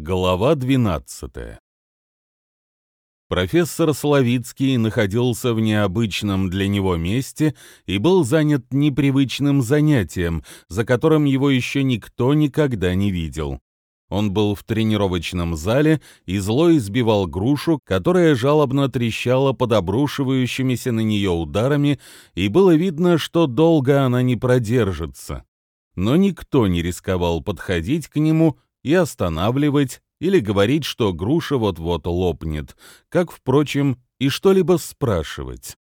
Глава 12 Профессор Славицкий находился в необычном для него месте и был занят непривычным занятием, за которым его еще никто никогда не видел. Он был в тренировочном зале и зло избивал грушу, которая жалобно трещала под обрушивающимися на нее ударами, и было видно, что долго она не продержится. Но никто не рисковал подходить к нему, и останавливать, или говорить, что груша вот-вот лопнет, как, впрочем, и что-либо спрашивать.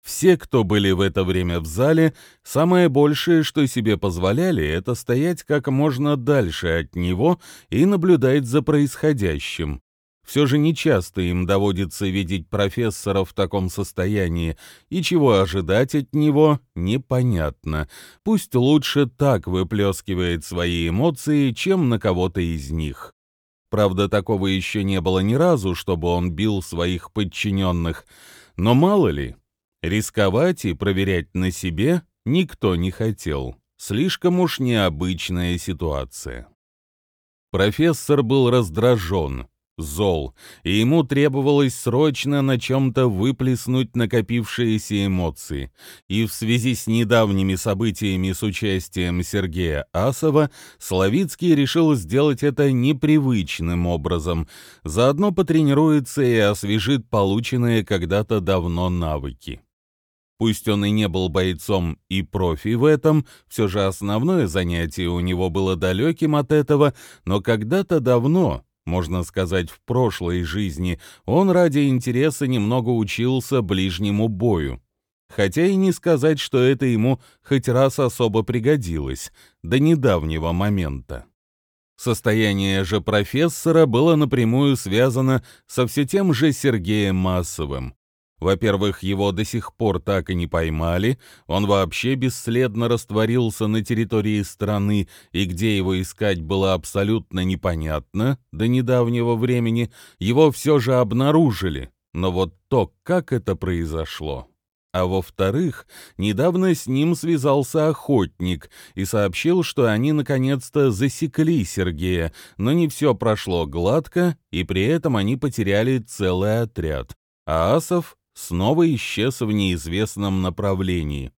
Все, кто были в это время в зале, самое большее, что себе позволяли, это стоять как можно дальше от него и наблюдать за происходящим. Все же нечасто им доводится видеть профессора в таком состоянии, и чего ожидать от него, непонятно. Пусть лучше так выплескивает свои эмоции, чем на кого-то из них. Правда, такого еще не было ни разу, чтобы он бил своих подчиненных. Но мало ли, рисковать и проверять на себе никто не хотел. Слишком уж необычная ситуация. Профессор был раздражен зол, и ему требовалось срочно на чем-то выплеснуть накопившиеся эмоции. И в связи с недавними событиями с участием Сергея Асова, Славицкий решил сделать это непривычным образом, заодно потренируется и освежит полученные когда-то давно навыки. Пусть он и не был бойцом и профи в этом, все же основное занятие у него было далеким от этого, но когда-то давно можно сказать, в прошлой жизни, он ради интереса немного учился ближнему бою. Хотя и не сказать, что это ему хоть раз особо пригодилось, до недавнего момента. Состояние же профессора было напрямую связано со все тем же Сергеем Массовым. Во-первых, его до сих пор так и не поймали, он вообще бесследно растворился на территории страны, и где его искать было абсолютно непонятно до недавнего времени, его все же обнаружили. Но вот то, как это произошло. А во-вторых, недавно с ним связался охотник и сообщил, что они наконец-то засекли Сергея, но не все прошло гладко, и при этом они потеряли целый отряд. А Асов снова исчез в неизвестном направлении.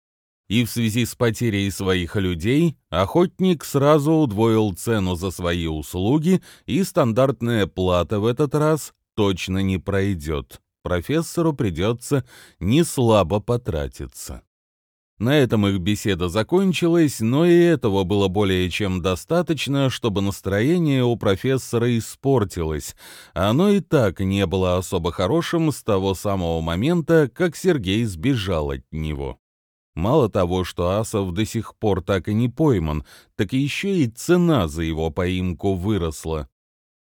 И в связи с потерей своих людей охотник сразу удвоил цену за свои услуги, и стандартная плата в этот раз точно не пройдет. Профессору придется не слабо потратиться. На этом их беседа закончилась, но и этого было более чем достаточно, чтобы настроение у профессора испортилось. Оно и так не было особо хорошим с того самого момента, как Сергей сбежал от него. Мало того, что Асов до сих пор так и не пойман, так еще и цена за его поимку выросла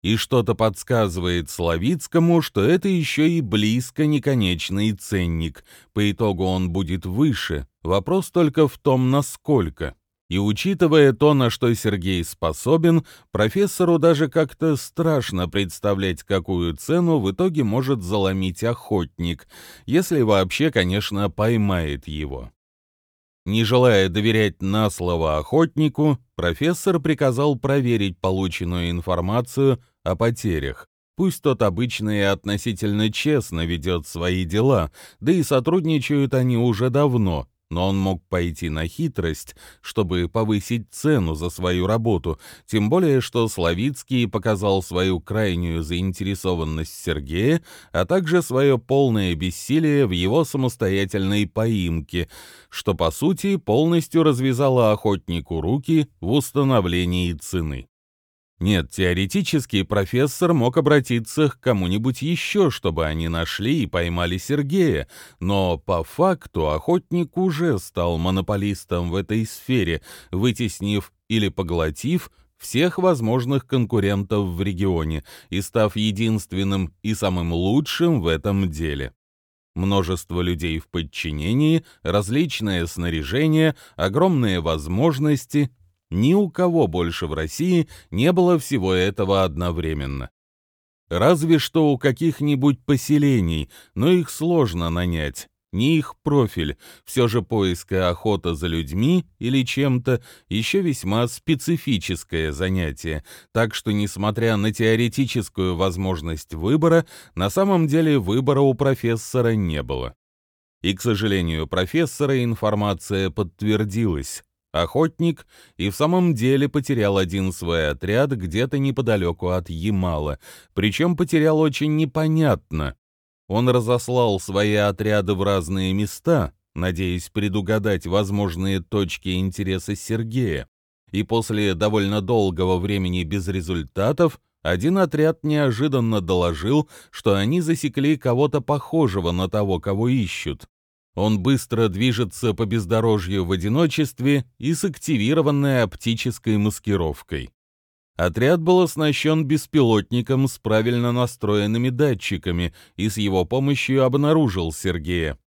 и что-то подсказывает Славицкому, что это еще и близко не конечный ценник. По итогу он будет выше, вопрос только в том, насколько. И учитывая то, на что Сергей способен, профессору даже как-то страшно представлять, какую цену в итоге может заломить охотник, если вообще, конечно, поймает его. Не желая доверять на слово охотнику, профессор приказал проверить полученную информацию о потерях. Пусть тот обычно и относительно честно ведет свои дела, да и сотрудничают они уже давно, но он мог пойти на хитрость, чтобы повысить цену за свою работу, тем более что Славицкий показал свою крайнюю заинтересованность Сергея, а также свое полное бессилие в его самостоятельной поимке, что, по сути, полностью развязало охотнику руки в установлении цены. Нет, теоретически профессор мог обратиться к кому-нибудь еще, чтобы они нашли и поймали Сергея, но по факту охотник уже стал монополистом в этой сфере, вытеснив или поглотив всех возможных конкурентов в регионе и став единственным и самым лучшим в этом деле. Множество людей в подчинении, различное снаряжение, огромные возможности, ни у кого больше в России не было всего этого одновременно. Разве что у каких-нибудь поселений, но их сложно нанять. не их профиль, все же поиск и охота за людьми или чем-то еще весьма специфическое занятие, так что, несмотря на теоретическую возможность выбора, на самом деле выбора у профессора не было. И, к сожалению, профессора информация подтвердилась. Охотник и в самом деле потерял один свой отряд где-то неподалеку от Ямала, причем потерял очень непонятно. Он разослал свои отряды в разные места, надеясь предугадать возможные точки интереса Сергея. И после довольно долгого времени без результатов один отряд неожиданно доложил, что они засекли кого-то похожего на того, кого ищут. Он быстро движется по бездорожью в одиночестве и с активированной оптической маскировкой. Отряд был оснащен беспилотником с правильно настроенными датчиками и с его помощью обнаружил Сергея.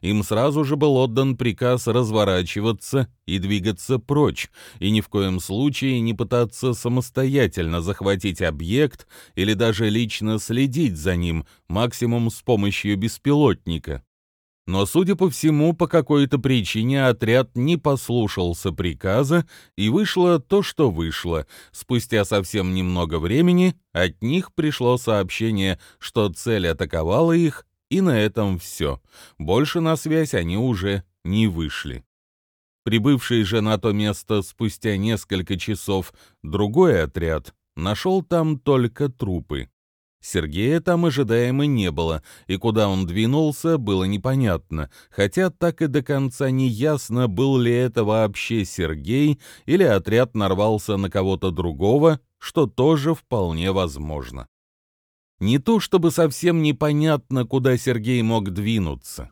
Им сразу же был отдан приказ разворачиваться и двигаться прочь, и ни в коем случае не пытаться самостоятельно захватить объект или даже лично следить за ним, максимум с помощью беспилотника. Но, судя по всему, по какой-то причине отряд не послушался приказа, и вышло то, что вышло. Спустя совсем немного времени от них пришло сообщение, что цель атаковала их, и на этом все. Больше на связь они уже не вышли. Прибывший же на то место спустя несколько часов другой отряд нашел там только трупы. Сергея там ожидаемо не было, и куда он двинулся, было непонятно, хотя так и до конца не ясно, был ли это вообще Сергей или отряд нарвался на кого-то другого, что тоже вполне возможно. Не то чтобы совсем непонятно, куда Сергей мог двинуться.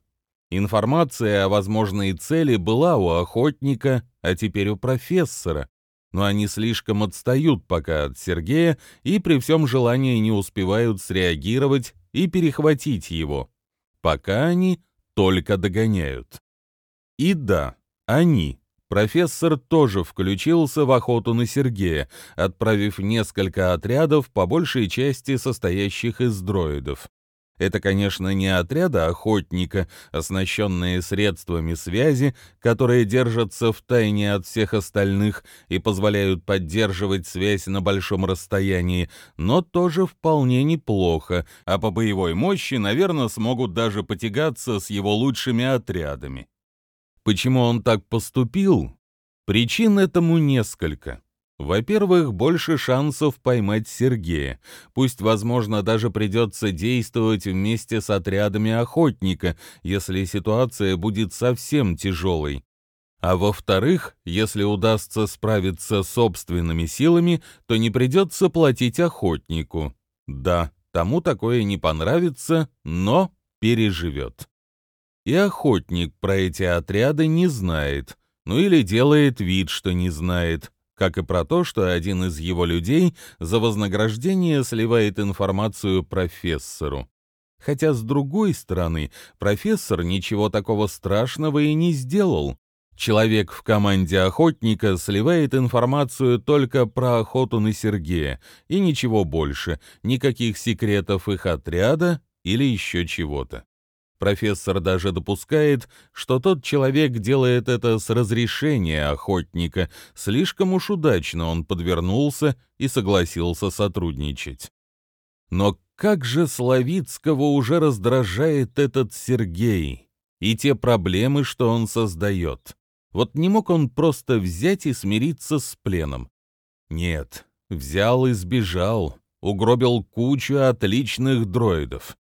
Информация о возможной цели была у охотника, а теперь у профессора, но они слишком отстают пока от Сергея и при всем желании не успевают среагировать и перехватить его. Пока они только догоняют. И да, они. Профессор тоже включился в охоту на Сергея, отправив несколько отрядов, по большей части состоящих из дроидов. Это, конечно, не отряды охотника, оснащенные средствами связи, которые держатся в тайне от всех остальных и позволяют поддерживать связь на большом расстоянии, но тоже вполне неплохо, а по боевой мощи, наверное, смогут даже потягаться с его лучшими отрядами. Почему он так поступил? Причин этому несколько. Во-первых, больше шансов поймать Сергея. Пусть, возможно, даже придется действовать вместе с отрядами охотника, если ситуация будет совсем тяжелой. А во-вторых, если удастся справиться собственными силами, то не придется платить охотнику. Да, тому такое не понравится, но переживет. И охотник про эти отряды не знает, ну или делает вид, что не знает как и про то, что один из его людей за вознаграждение сливает информацию профессору. Хотя, с другой стороны, профессор ничего такого страшного и не сделал. Человек в команде охотника сливает информацию только про охоту на Сергея, и ничего больше, никаких секретов их отряда или еще чего-то. Профессор даже допускает, что тот человек делает это с разрешения охотника, слишком уж удачно он подвернулся и согласился сотрудничать. Но как же Славицкого уже раздражает этот Сергей и те проблемы, что он создает. Вот не мог он просто взять и смириться с пленом. Нет, взял и сбежал, угробил кучу отличных дроидов.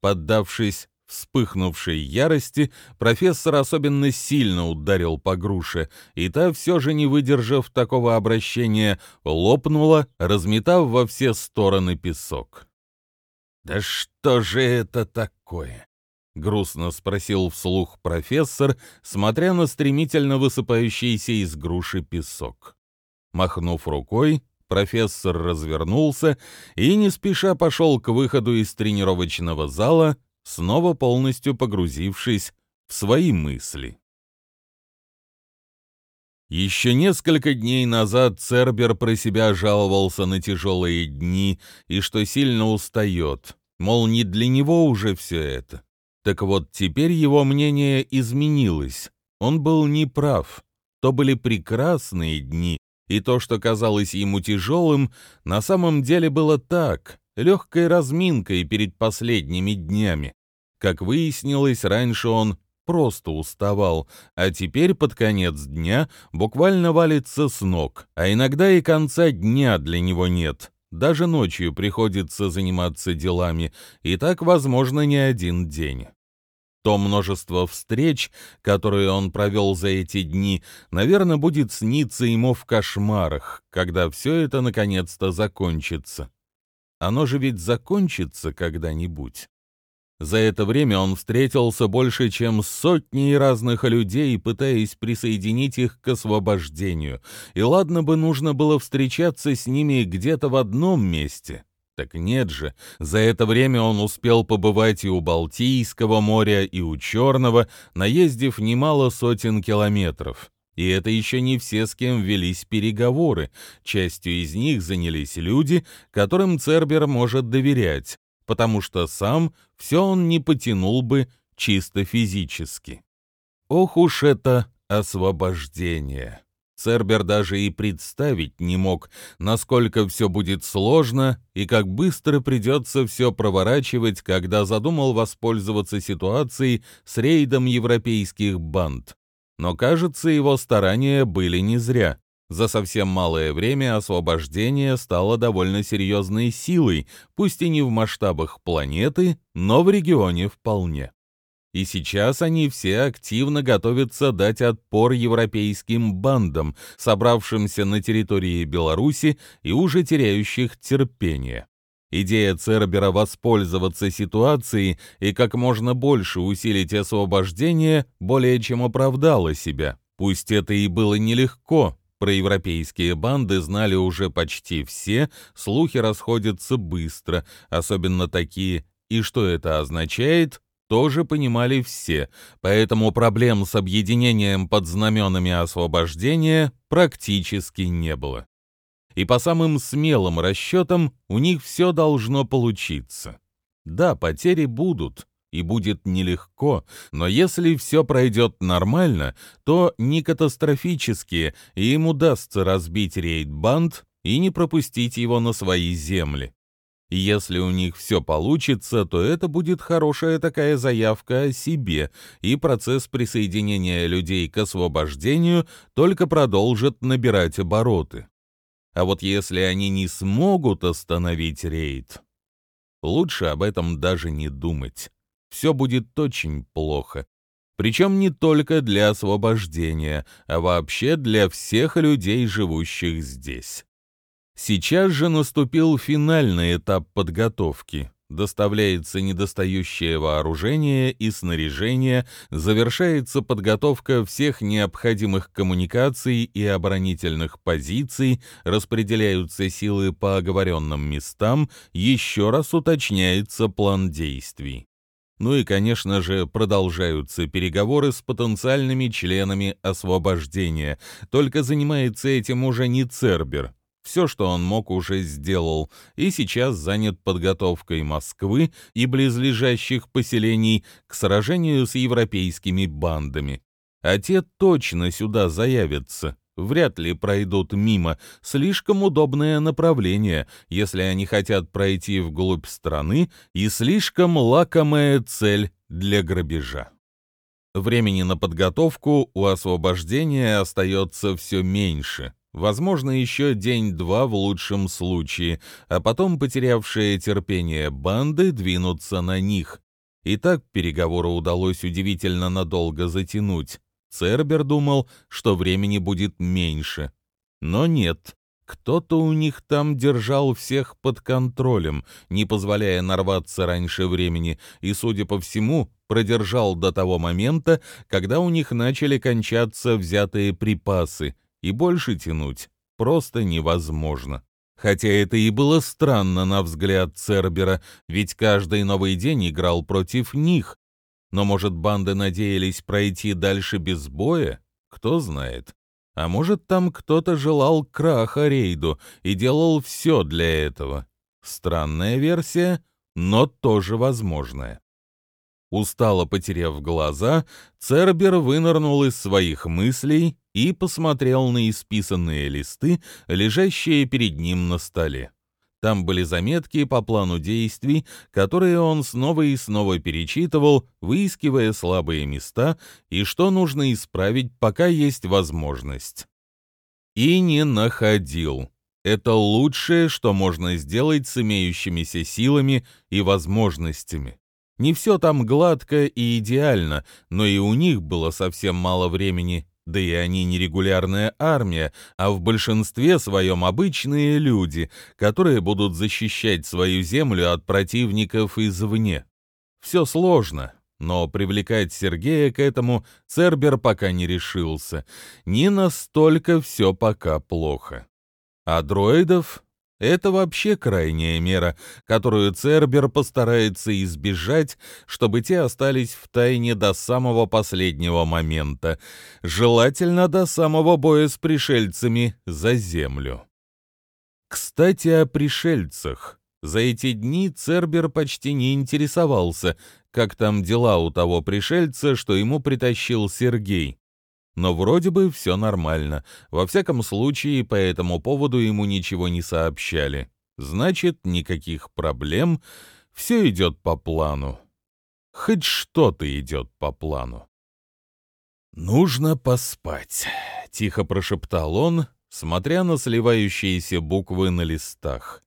Поддавшись вспыхнувшей ярости, профессор особенно сильно ударил по груше, и та, все же не выдержав такого обращения, лопнула, разметав во все стороны песок. «Да что же это такое?» — грустно спросил вслух профессор, смотря на стремительно высыпающийся из груши песок. Махнув рукой, профессор развернулся и не спеша пошел к выходу из тренировочного зала, снова полностью погрузившись в свои мысли. Еще несколько дней назад Цербер про себя жаловался на тяжелые дни и что сильно устает, мол, не для него уже все это. Так вот, теперь его мнение изменилось. Он был неправ. То были прекрасные дни, и то, что казалось ему тяжелым, на самом деле было так, легкой разминкой перед последними днями. Как выяснилось, раньше он просто уставал, а теперь под конец дня буквально валится с ног, а иногда и конца дня для него нет. Даже ночью приходится заниматься делами, и так, возможно, не один день. То множество встреч, которые он провел за эти дни, наверное, будет сниться ему в кошмарах, когда все это наконец-то закончится. Оно же ведь закончится когда-нибудь. За это время он встретился больше, чем с сотней разных людей, пытаясь присоединить их к освобождению. И ладно бы нужно было встречаться с ними где-то в одном месте. Так нет же, за это время он успел побывать и у Балтийского моря, и у Черного, наездив немало сотен километров. И это еще не все, с кем велись переговоры. Частью из них занялись люди, которым Цербер может доверять потому что сам все он не потянул бы чисто физически. Ох уж это освобождение! Цербер даже и представить не мог, насколько все будет сложно и как быстро придется все проворачивать, когда задумал воспользоваться ситуацией с рейдом европейских банд. Но, кажется, его старания были не зря. За совсем малое время освобождение стало довольно серьезной силой, пусть и не в масштабах планеты, но в регионе вполне. И сейчас они все активно готовятся дать отпор европейским бандам, собравшимся на территории Беларуси и уже теряющих терпение. Идея Цербера воспользоваться ситуацией и как можно больше усилить освобождение более чем оправдала себя. Пусть это и было нелегко, про европейские банды знали уже почти все, слухи расходятся быстро, особенно такие, и что это означает, тоже понимали все, поэтому проблем с объединением под знаменами освобождения практически не было. И по самым смелым расчетам у них все должно получиться. Да, потери будут, и будет нелегко, но если все пройдет нормально, то не катастрофически, и им удастся разбить рейд-банд и не пропустить его на свои земли. И если у них все получится, то это будет хорошая такая заявка о себе, и процесс присоединения людей к освобождению только продолжит набирать обороты. А вот если они не смогут остановить рейд, лучше об этом даже не думать все будет очень плохо. Причем не только для освобождения, а вообще для всех людей, живущих здесь. Сейчас же наступил финальный этап подготовки. Доставляется недостающее вооружение и снаряжение, завершается подготовка всех необходимых коммуникаций и оборонительных позиций, распределяются силы по оговоренным местам, еще раз уточняется план действий. Ну и, конечно же, продолжаются переговоры с потенциальными членами освобождения. Только занимается этим уже не Цербер. Все, что он мог, уже сделал, и сейчас занят подготовкой Москвы и близлежащих поселений к сражению с европейскими бандами. А те точно сюда заявятся вряд ли пройдут мимо. Слишком удобное направление, если они хотят пройти вглубь страны, и слишком лакомая цель для грабежа. Времени на подготовку у освобождения остается все меньше. Возможно, еще день-два в лучшем случае, а потом потерявшие терпение банды двинутся на них. И так переговоры удалось удивительно надолго затянуть. Цербер думал, что времени будет меньше. Но нет. Кто-то у них там держал всех под контролем, не позволяя нарваться раньше времени, и, судя по всему, продержал до того момента, когда у них начали кончаться взятые припасы, и больше тянуть просто невозможно. Хотя это и было странно на взгляд Цербера, ведь каждый новый день играл против них, но, может, банды надеялись пройти дальше без боя? Кто знает. А может, там кто-то желал краха рейду и делал все для этого. Странная версия, но тоже возможная. Устало потеряв глаза, Цербер вынырнул из своих мыслей и посмотрел на исписанные листы, лежащие перед ним на столе. Там были заметки по плану действий, которые он снова и снова перечитывал, выискивая слабые места и что нужно исправить, пока есть возможность. И не находил. Это лучшее, что можно сделать с имеющимися силами и возможностями. Не все там гладко и идеально, но и у них было совсем мало времени, да и они не регулярная армия, а в большинстве своем обычные люди, которые будут защищать свою землю от противников извне. Все сложно, но привлекать Сергея к этому Цербер пока не решился. Не настолько все пока плохо. А дроидов это вообще крайняя мера, которую Цербер постарается избежать, чтобы те остались в тайне до самого последнего момента, желательно до самого боя с пришельцами за землю. Кстати, о пришельцах. За эти дни Цербер почти не интересовался, как там дела у того пришельца, что ему притащил Сергей но вроде бы все нормально. Во всяком случае, по этому поводу ему ничего не сообщали. Значит, никаких проблем, все идет по плану. Хоть что-то идет по плану. «Нужно поспать», — тихо прошептал он, смотря на сливающиеся буквы на листах.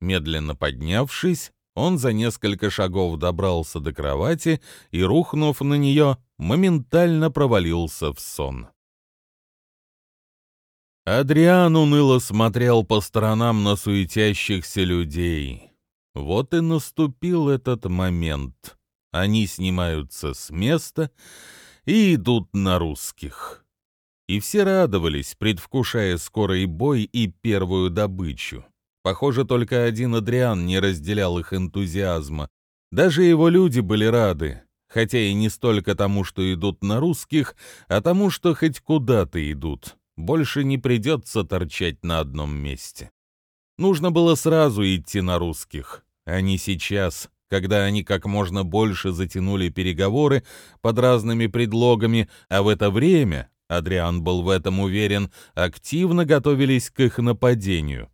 Медленно поднявшись, он за несколько шагов добрался до кровати и, рухнув на нее, моментально провалился в сон. Адриан уныло смотрел по сторонам на суетящихся людей. Вот и наступил этот момент. Они снимаются с места и идут на русских. И все радовались, предвкушая скорый бой и первую добычу. Похоже, только один Адриан не разделял их энтузиазма. Даже его люди были рады, хотя и не столько тому, что идут на русских, а тому, что хоть куда-то идут. Больше не придется торчать на одном месте. Нужно было сразу идти на русских, а не сейчас, когда они как можно больше затянули переговоры под разными предлогами, а в это время, Адриан был в этом уверен, активно готовились к их нападению.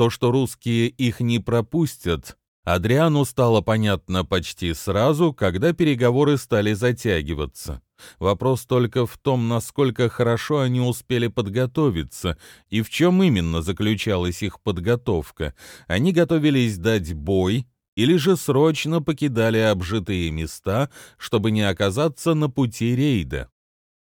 То, что русские их не пропустят, Адриану стало понятно почти сразу, когда переговоры стали затягиваться. Вопрос только в том, насколько хорошо они успели подготовиться и в чем именно заключалась их подготовка. Они готовились дать бой или же срочно покидали обжитые места, чтобы не оказаться на пути рейда.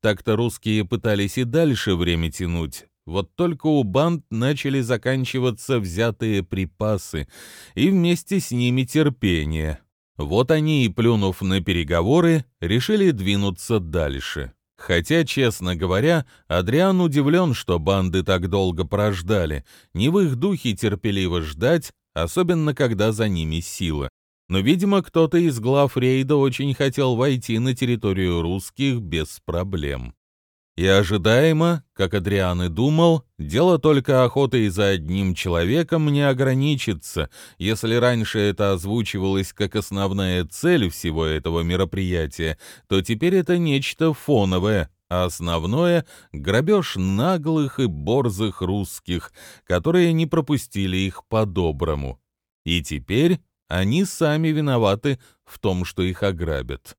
Так-то русские пытались и дальше время тянуть, вот только у банд начали заканчиваться взятые припасы, и вместе с ними терпение. Вот они и, плюнув на переговоры, решили двинуться дальше. Хотя, честно говоря, Адриан удивлен, что банды так долго прождали. Не в их духе терпеливо ждать, особенно когда за ними сила. Но, видимо, кто-то из глав рейда очень хотел войти на территорию русских без проблем. И ожидаемо, как Адриан и думал, дело только охотой за одним человеком не ограничится, если раньше это озвучивалось как основная цель всего этого мероприятия, то теперь это нечто фоновое, а основное — грабеж наглых и борзых русских, которые не пропустили их по-доброму. И теперь они сами виноваты в том, что их ограбят.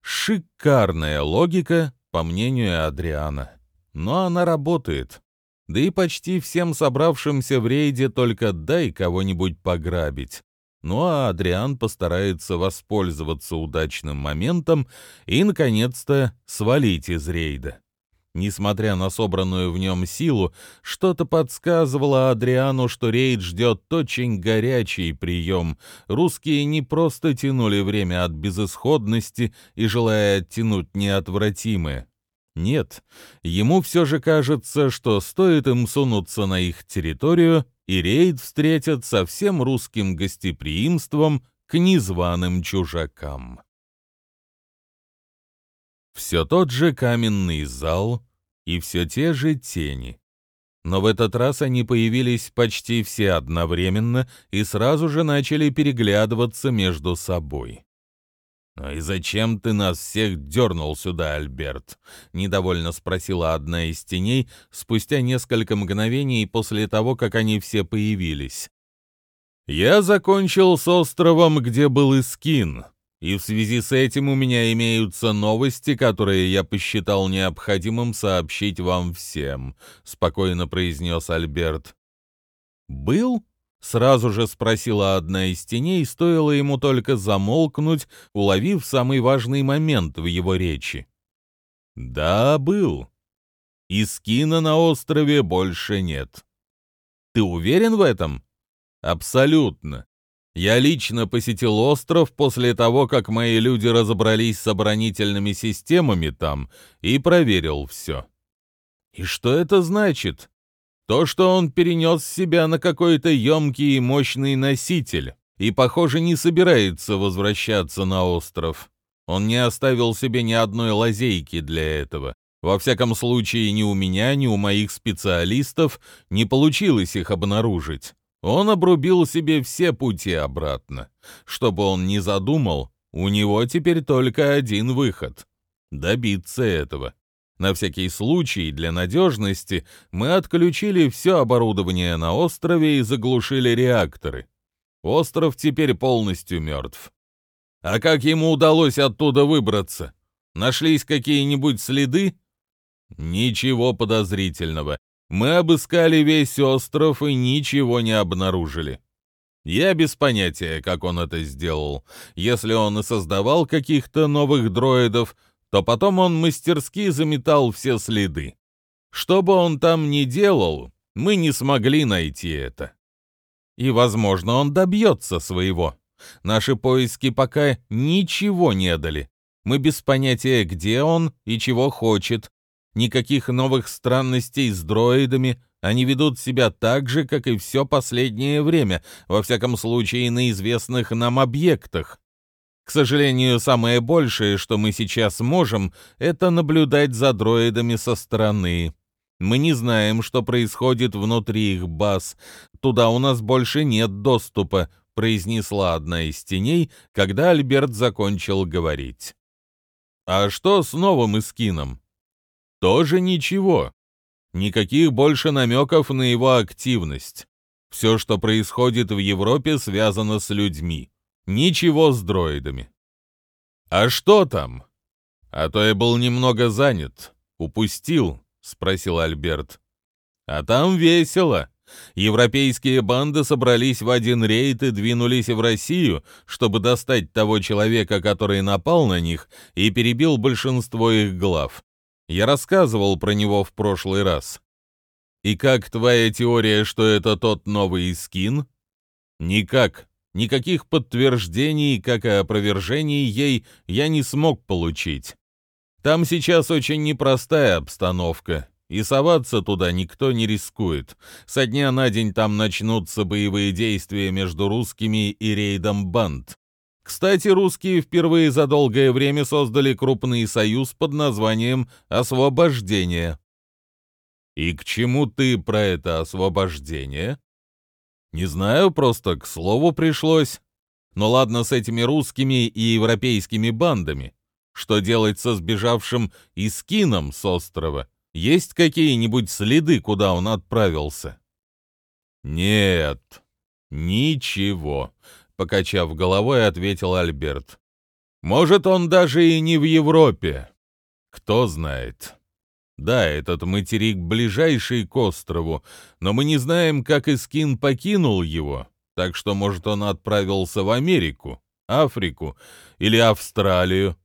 Шикарная логика, по мнению Адриана. Но она работает. Да и почти всем собравшимся в рейде только дай кого-нибудь пограбить. Ну а Адриан постарается воспользоваться удачным моментом и, наконец-то, свалить из рейда. Несмотря на собранную в нем силу, что-то подсказывало Адриану, что рейд ждет очень горячий прием. Русские не просто тянули время от безысходности и желая оттянуть неотвратимое. Нет, ему все же кажется, что стоит им сунуться на их территорию, и рейд встретят со всем русским гостеприимством к незваным чужакам. Все тот же каменный зал и все те же тени. Но в этот раз они появились почти все одновременно и сразу же начали переглядываться между собой. «Ну и зачем ты нас всех дернул сюда, Альберт?» — недовольно спросила одна из теней спустя несколько мгновений после того, как они все появились. «Я закончил с островом, где был Искин, и в связи с этим у меня имеются новости, которые я посчитал необходимым сообщить вам всем», — спокойно произнес Альберт. «Был?» Сразу же спросила одна из теней, стоило ему только замолкнуть, уловив самый важный момент в его речи. «Да, был. И скина на острове больше нет». «Ты уверен в этом?» «Абсолютно. Я лично посетил остров после того, как мои люди разобрались с оборонительными системами там и проверил все». «И что это значит?» То, что он перенес себя на какой-то емкий и мощный носитель и, похоже, не собирается возвращаться на остров. Он не оставил себе ни одной лазейки для этого. Во всяком случае, ни у меня, ни у моих специалистов не получилось их обнаружить. Он обрубил себе все пути обратно. Чтобы он не задумал, у него теперь только один выход — добиться этого. На всякий случай, для надежности, мы отключили все оборудование на острове и заглушили реакторы. Остров теперь полностью мертв. А как ему удалось оттуда выбраться? Нашлись какие-нибудь следы? Ничего подозрительного. Мы обыскали весь остров и ничего не обнаружили. Я без понятия, как он это сделал. Если он и создавал каких-то новых дроидов, то потом он мастерски заметал все следы. Что бы он там ни делал, мы не смогли найти это. И, возможно, он добьется своего. Наши поиски пока ничего не дали. Мы без понятия, где он и чего хочет. Никаких новых странностей с дроидами. Они ведут себя так же, как и все последнее время, во всяком случае на известных нам объектах. К сожалению, самое большее, что мы сейчас можем, это наблюдать за дроидами со стороны. Мы не знаем, что происходит внутри их баз. Туда у нас больше нет доступа, произнесла одна из теней, когда Альберт закончил говорить. А что с новым эскином? Тоже ничего. Никаких больше намеков на его активность. Все, что происходит в Европе, связано с людьми. Ничего с дроидами. А что там? А то я был немного занят. Упустил, спросил Альберт. А там весело. Европейские банды собрались в один рейд и двинулись в Россию, чтобы достать того человека, который напал на них и перебил большинство их глав. Я рассказывал про него в прошлый раз. И как твоя теория, что это тот новый скин? Никак, Никаких подтверждений, как и опровержений ей я не смог получить. Там сейчас очень непростая обстановка, и соваться туда никто не рискует. Со дня на день там начнутся боевые действия между русскими и рейдом банд. Кстати, русские впервые за долгое время создали крупный союз под названием «Освобождение». «И к чему ты про это освобождение?» Не знаю, просто к слову пришлось. Но ладно с этими русскими и европейскими бандами. Что делать со сбежавшим Искином с острова? Есть какие-нибудь следы, куда он отправился? Нет, ничего, покачав головой, ответил Альберт. Может, он даже и не в Европе. Кто знает. Да, этот материк ближайший к острову, но мы не знаем, как Искин покинул его, так что, может, он отправился в Америку, Африку или Австралию.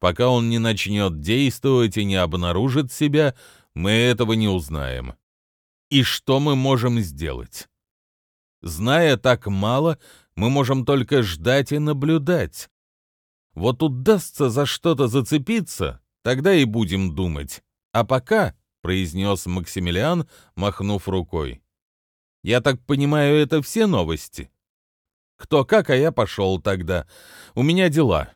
Пока он не начнет действовать и не обнаружит себя, мы этого не узнаем. И что мы можем сделать? Зная так мало, мы можем только ждать и наблюдать. Вот удастся за что-то зацепиться, тогда и будем думать. А пока, — произнес Максимилиан, махнув рукой, — я так понимаю, это все новости? Кто как, а я пошел тогда. У меня дела.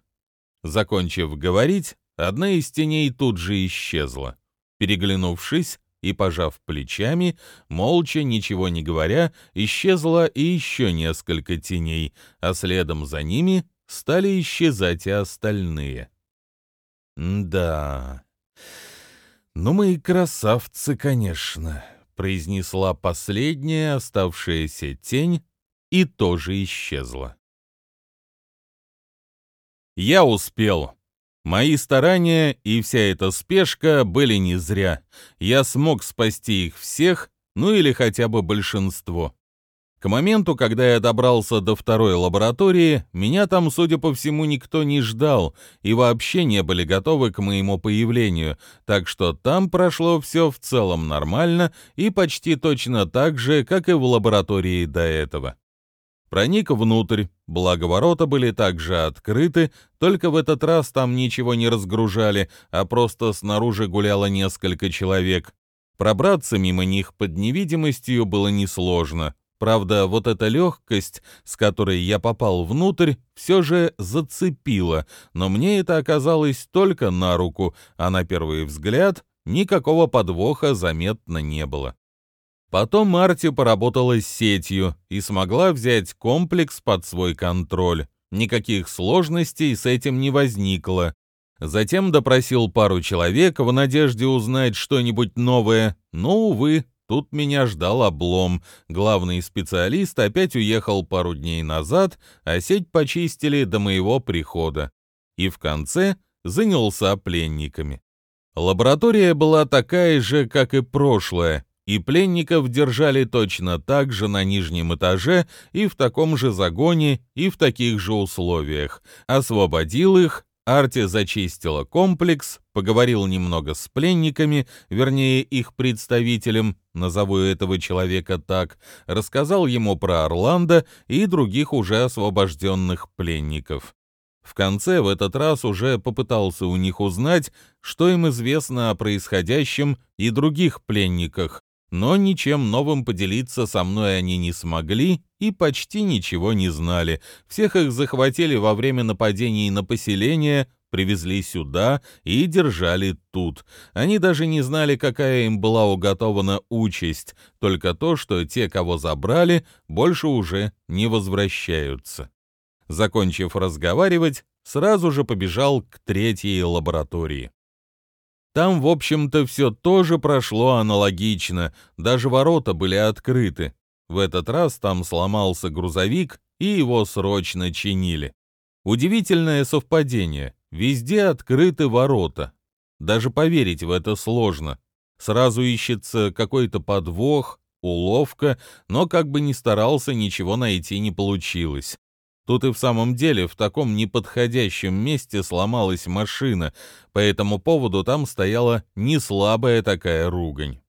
Закончив говорить, одна из теней тут же исчезла. Переглянувшись и пожав плечами, молча, ничего не говоря, исчезла и еще несколько теней, а следом за ними стали исчезать и остальные. «Да, ну мы и красавцы, конечно», — произнесла последняя оставшаяся тень и тоже исчезла. Я успел. Мои старания и вся эта спешка были не зря. Я смог спасти их всех, ну или хотя бы большинство. К моменту, когда я добрался до второй лаборатории, меня там, судя по всему, никто не ждал и вообще не были готовы к моему появлению, так что там прошло все в целом нормально и почти точно так же, как и в лаборатории до этого. Проник внутрь, благо ворота были также открыты, только в этот раз там ничего не разгружали, а просто снаружи гуляло несколько человек. Пробраться мимо них под невидимостью было несложно. Правда, вот эта легкость, с которой я попал внутрь, все же зацепила, но мне это оказалось только на руку, а на первый взгляд никакого подвоха заметно не было. Потом Марти поработала с сетью и смогла взять комплекс под свой контроль. Никаких сложностей с этим не возникло. Затем допросил пару человек в надежде узнать что-нибудь новое, но, увы, Тут меня ждал облом. Главный специалист опять уехал пару дней назад, а сеть почистили до моего прихода. И в конце занялся пленниками. Лаборатория была такая же, как и прошлая, и пленников держали точно так же на нижнем этаже и в таком же загоне и в таких же условиях. Освободил их, Арти зачистила комплекс, поговорил немного с пленниками, вернее их представителем, назову этого человека так, рассказал ему про Орландо и других уже освобожденных пленников. В конце в этот раз уже попытался у них узнать, что им известно о происходящем и других пленниках, но ничем новым поделиться со мной они не смогли и почти ничего не знали. Всех их захватили во время нападений на поселение, привезли сюда и держали тут. Они даже не знали, какая им была уготована участь, только то, что те, кого забрали, больше уже не возвращаются. Закончив разговаривать, сразу же побежал к третьей лаборатории. Там, в общем-то, все тоже прошло аналогично, даже ворота были открыты. В этот раз там сломался грузовик, и его срочно чинили. Удивительное совпадение. Везде открыты ворота. Даже поверить в это сложно. Сразу ищется какой-то подвох, уловка, но как бы ни старался, ничего найти не получилось. Тут и в самом деле в таком неподходящем месте сломалась машина, по этому поводу там стояла не слабая такая ругань.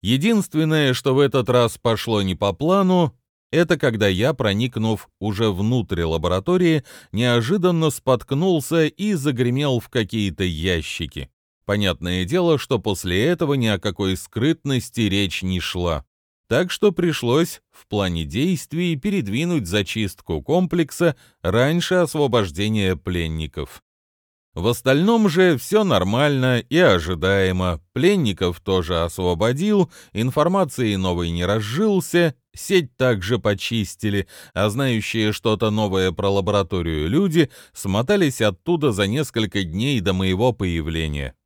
Единственное, что в этот раз пошло не по плану, это когда я, проникнув уже внутрь лаборатории, неожиданно споткнулся и загремел в какие-то ящики. Понятное дело, что после этого ни о какой скрытности речь не шла. Так что пришлось в плане действий передвинуть зачистку комплекса раньше освобождения пленников. В остальном же все нормально и ожидаемо. Пленников тоже освободил, информации новой не разжился, сеть также почистили, а знающие что-то новое про лабораторию люди смотались оттуда за несколько дней до моего появления.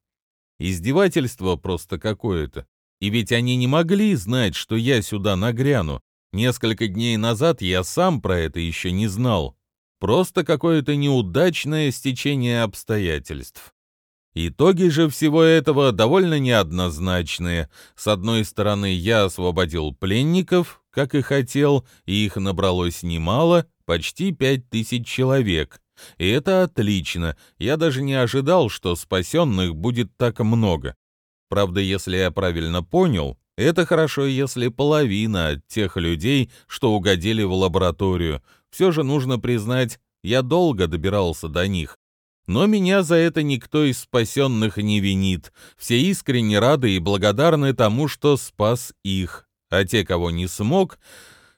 Издевательство просто какое-то. И ведь они не могли знать, что я сюда нагряну. Несколько дней назад я сам про это еще не знал. Просто какое-то неудачное стечение обстоятельств. Итоги же всего этого довольно неоднозначные. С одной стороны, я освободил пленников, как и хотел, и их набралось немало, почти пять тысяч человек. И это отлично, я даже не ожидал, что спасенных будет так много. Правда, если я правильно понял, это хорошо, если половина от тех людей, что угодили в лабораторию. Все же нужно признать, я долго добирался до них. Но меня за это никто из спасенных не винит. Все искренне рады и благодарны тому, что спас их. А те, кого не смог...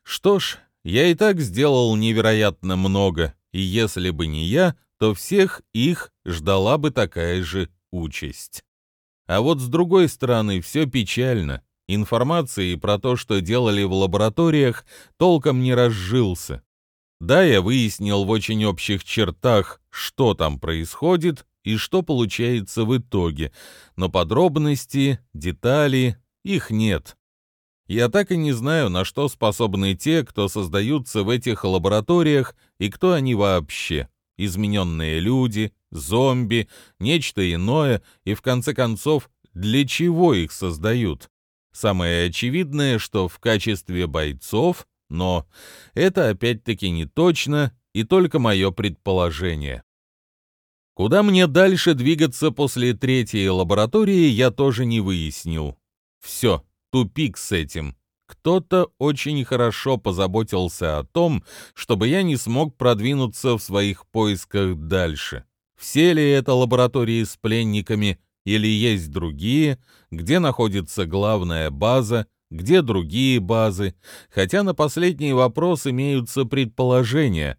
Что ж, я и так сделал невероятно много, и если бы не я, то всех их ждала бы такая же участь. А вот с другой стороны, все печально. Информации про то, что делали в лабораториях, толком не разжился. Да, я выяснил в очень общих чертах, что там происходит и что получается в итоге, но подробности, детали, их нет. Я так и не знаю, на что способны те, кто создаются в этих лабораториях, и кто они вообще. Измененные люди, зомби, нечто иное, и в конце концов, для чего их создают? Самое очевидное, что в качестве бойцов, но это опять-таки не точно и только мое предположение. Куда мне дальше двигаться после третьей лаборатории, я тоже не выяснил. Все, тупик с этим. Кто-то очень хорошо позаботился о том, чтобы я не смог продвинуться в своих поисках дальше. Все ли это лаборатории с пленниками или есть другие, где находится главная база, где другие базы, хотя на последний вопрос имеются предположения.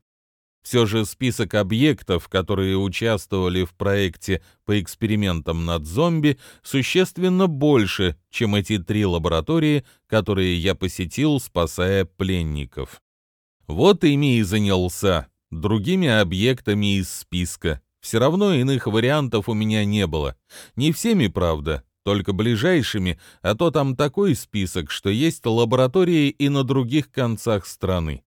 Все же список объектов, которые участвовали в проекте по экспериментам над зомби, существенно больше, чем эти три лаборатории, которые я посетил, спасая пленников. Вот ими и занялся, другими объектами из списка. Все равно иных вариантов у меня не было. Не всеми, правда, только ближайшими, а то там такой список, что есть лаборатории и на других концах страны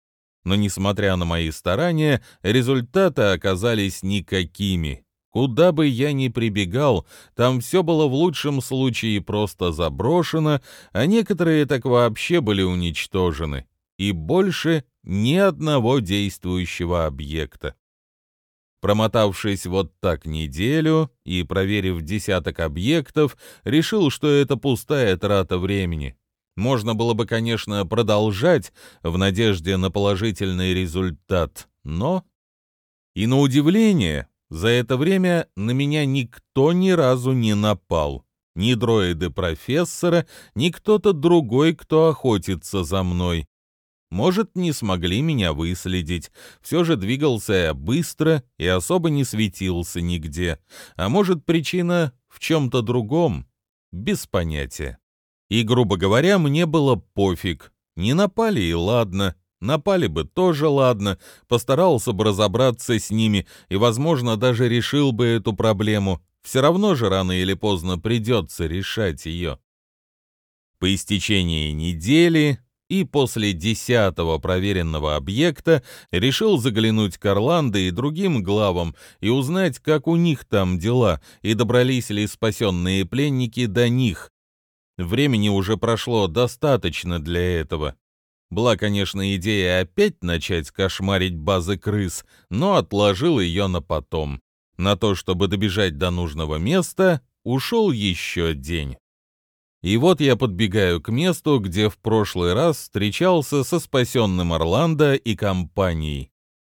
но, несмотря на мои старания, результаты оказались никакими. Куда бы я ни прибегал, там все было в лучшем случае просто заброшено, а некоторые так вообще были уничтожены. И больше ни одного действующего объекта. Промотавшись вот так неделю и проверив десяток объектов, решил, что это пустая трата времени. Можно было бы, конечно, продолжать в надежде на положительный результат, но... И на удивление, за это время на меня никто ни разу не напал. Ни дроиды профессора, ни кто-то другой, кто охотится за мной. Может, не смогли меня выследить. Все же двигался я быстро и особо не светился нигде. А может, причина в чем-то другом? Без понятия. И, грубо говоря, мне было пофиг. Не напали и ладно, напали бы тоже ладно, постарался бы разобраться с ними и, возможно, даже решил бы эту проблему. Все равно же рано или поздно придется решать ее. По истечении недели и после десятого проверенного объекта решил заглянуть к Орландо и другим главам и узнать, как у них там дела, и добрались ли спасенные пленники до них, Времени уже прошло достаточно для этого. Была, конечно, идея опять начать кошмарить базы крыс, но отложил ее на потом. На то, чтобы добежать до нужного места, ушел еще день. И вот я подбегаю к месту, где в прошлый раз встречался со спасенным Орландо и компанией.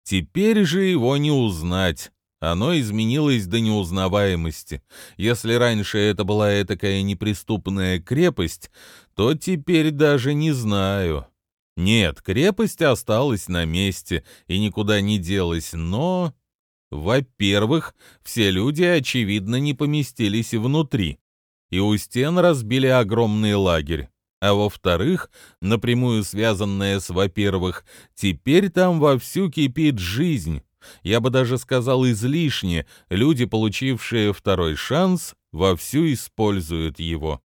Теперь же его не узнать. Оно изменилось до неузнаваемости. Если раньше это была такая неприступная крепость, то теперь даже не знаю. Нет, крепость осталась на месте и никуда не делась, но... Во-первых, все люди, очевидно, не поместились внутри, и у стен разбили огромный лагерь. А во-вторых, напрямую связанное с во-первых, теперь там вовсю кипит жизнь, я бы даже сказал излишне, люди, получившие второй шанс, вовсю используют его.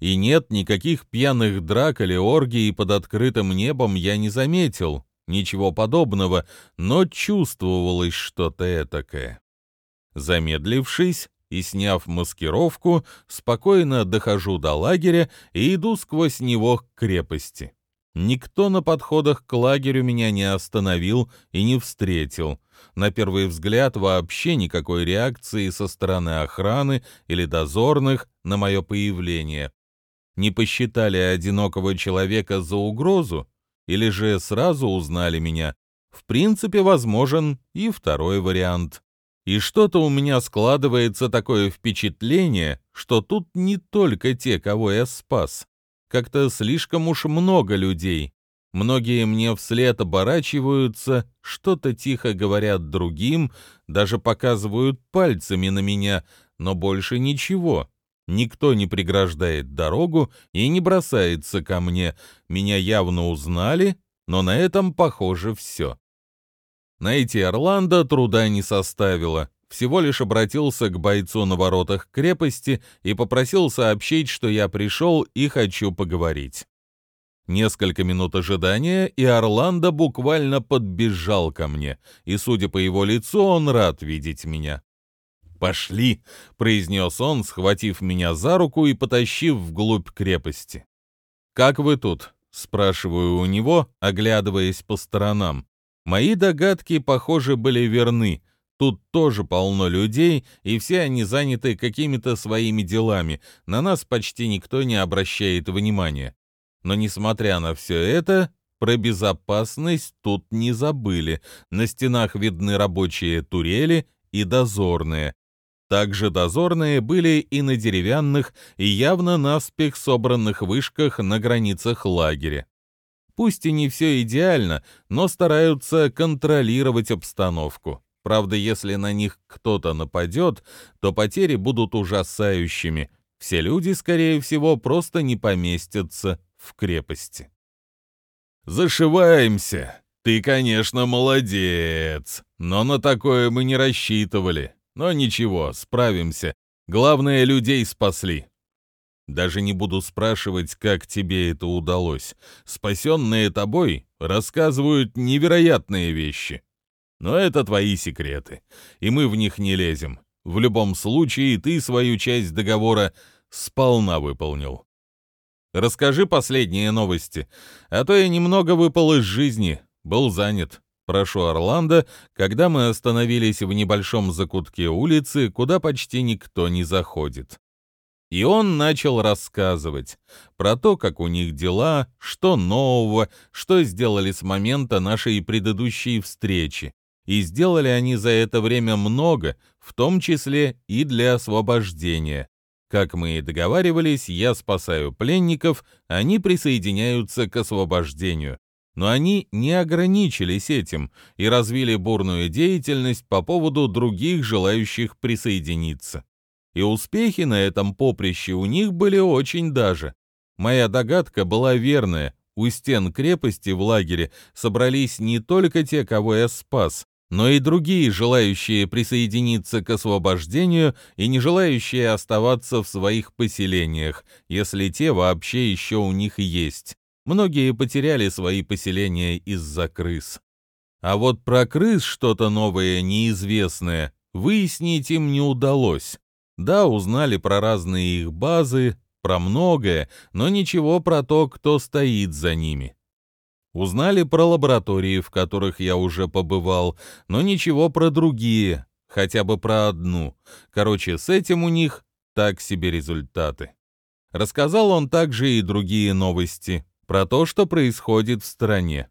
И нет никаких пьяных драк или оргий под открытым небом я не заметил, ничего подобного, но чувствовалось что-то этакое. Замедлившись и сняв маскировку, спокойно дохожу до лагеря и иду сквозь него к крепости. Никто на подходах к лагерю меня не остановил и не встретил. На первый взгляд вообще никакой реакции со стороны охраны или дозорных на мое появление. Не посчитали одинокого человека за угрозу или же сразу узнали меня. В принципе, возможен и второй вариант. И что-то у меня складывается такое впечатление, что тут не только те, кого я спас. Как-то слишком уж много людей. Многие мне вслед оборачиваются, что-то тихо говорят другим, даже показывают пальцами на меня, но больше ничего. Никто не преграждает дорогу и не бросается ко мне. Меня явно узнали, но на этом, похоже, все. Найти Орландо труда не составило. Всего лишь обратился к бойцу на воротах крепости и попросил сообщить, что я пришел и хочу поговорить. Несколько минут ожидания, и Орландо буквально подбежал ко мне, и, судя по его лицу, он рад видеть меня. «Пошли!» — произнес он, схватив меня за руку и потащив вглубь крепости. «Как вы тут?» — спрашиваю у него, оглядываясь по сторонам. Мои догадки, похоже, были верны. Тут тоже полно людей, и все они заняты какими-то своими делами. На нас почти никто не обращает внимания. Но, несмотря на все это, про безопасность тут не забыли. На стенах видны рабочие турели и дозорные. Также дозорные были и на деревянных, и явно наспех собранных вышках на границах лагеря. Пусть и не все идеально, но стараются контролировать обстановку. Правда, если на них кто-то нападет, то потери будут ужасающими. Все люди, скорее всего, просто не поместятся в крепости. «Зашиваемся. Ты, конечно, молодец. Но на такое мы не рассчитывали. Но ничего, справимся. Главное, людей спасли. Даже не буду спрашивать, как тебе это удалось. Спасенные тобой рассказывают невероятные вещи. Но это твои секреты, и мы в них не лезем. В любом случае, ты свою часть договора сполна выполнил. Расскажи последние новости, а то я немного выпал из жизни, был занят. Прошу Орландо, когда мы остановились в небольшом закутке улицы, куда почти никто не заходит. И он начал рассказывать про то, как у них дела, что нового, что сделали с момента нашей предыдущей встречи. И сделали они за это время много, в том числе и для освобождения. Как мы и договаривались, я спасаю пленников, они присоединяются к освобождению. Но они не ограничились этим и развили бурную деятельность по поводу других желающих присоединиться. И успехи на этом поприще у них были очень даже. Моя догадка была верная. У стен крепости в лагере собрались не только те, кого я спас, но и другие, желающие присоединиться к освобождению и не желающие оставаться в своих поселениях, если те вообще еще у них есть. Многие потеряли свои поселения из-за крыс. А вот про крыс что-то новое, неизвестное, выяснить им не удалось. Да, узнали про разные их базы, про многое, но ничего про то, кто стоит за ними. Узнали про лаборатории, в которых я уже побывал, но ничего про другие, хотя бы про одну. Короче, с этим у них так себе результаты. Рассказал он также и другие новости про то, что происходит в стране.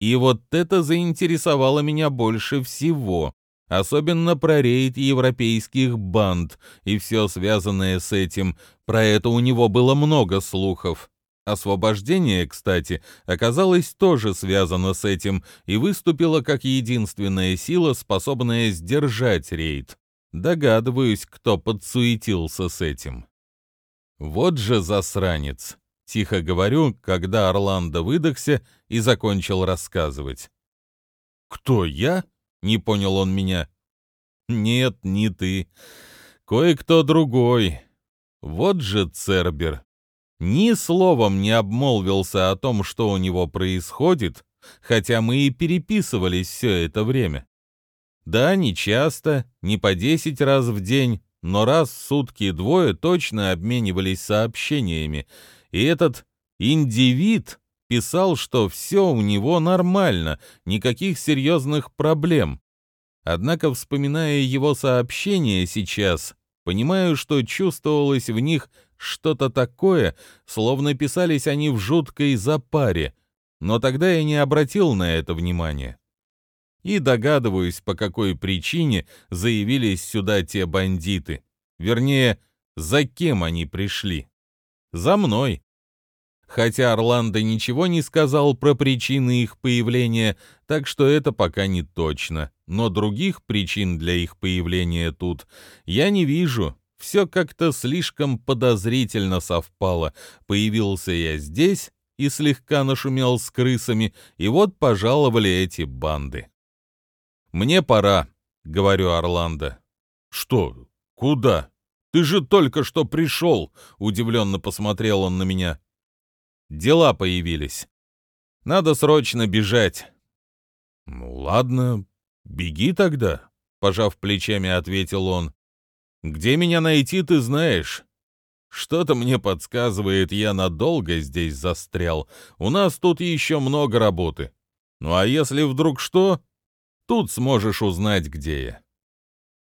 И вот это заинтересовало меня больше всего, особенно про рейд европейских банд и все связанное с этим. Про это у него было много слухов. Освобождение, кстати, оказалось тоже связано с этим и выступило как единственная сила, способная сдержать рейд. Догадываюсь, кто подсуетился с этим. Вот же засранец. Тихо говорю, когда Орландо выдохся и закончил рассказывать. «Кто я?» — не понял он меня. «Нет, не ты. Кое-кто другой. Вот же Цербер. Ни словом не обмолвился о том, что у него происходит, хотя мы и переписывались все это время. Да, не часто, не по десять раз в день, но раз в сутки двое точно обменивались сообщениями, и этот индивид писал, что все у него нормально, никаких серьезных проблем. Однако, вспоминая его сообщения сейчас, понимаю, что чувствовалось в них что-то такое, словно писались они в жуткой запаре, но тогда я не обратил на это внимания. И догадываюсь, по какой причине заявились сюда те бандиты. Вернее, за кем они пришли. За мной. Хотя Орландо ничего не сказал про причины их появления, так что это пока не точно. Но других причин для их появления тут я не вижу. Все как-то слишком подозрительно совпало. Появился я здесь и слегка нашумел с крысами, и вот пожаловали эти банды. «Мне пора», — говорю Орландо. «Что? Куда? Ты же только что пришел!» — удивленно посмотрел он на меня. «Дела появились. Надо срочно бежать». «Ну ладно, беги тогда», — пожав плечами, ответил он. «Где меня найти, ты знаешь. Что-то мне подсказывает, я надолго здесь застрял. У нас тут еще много работы. Ну а если вдруг что, тут сможешь узнать, где я».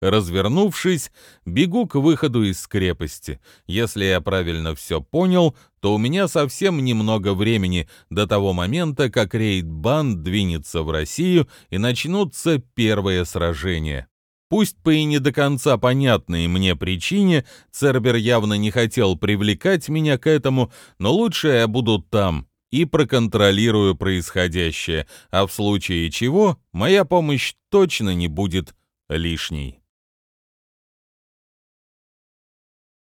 Развернувшись, бегу к выходу из крепости. Если я правильно все понял, то у меня совсем немного времени до того момента, как рейд-банд двинется в Россию и начнутся первые сражения. Пусть по и не до конца понятной мне причине Цербер явно не хотел привлекать меня к этому, но лучше я буду там и проконтролирую происходящее, а в случае чего моя помощь точно не будет лишней.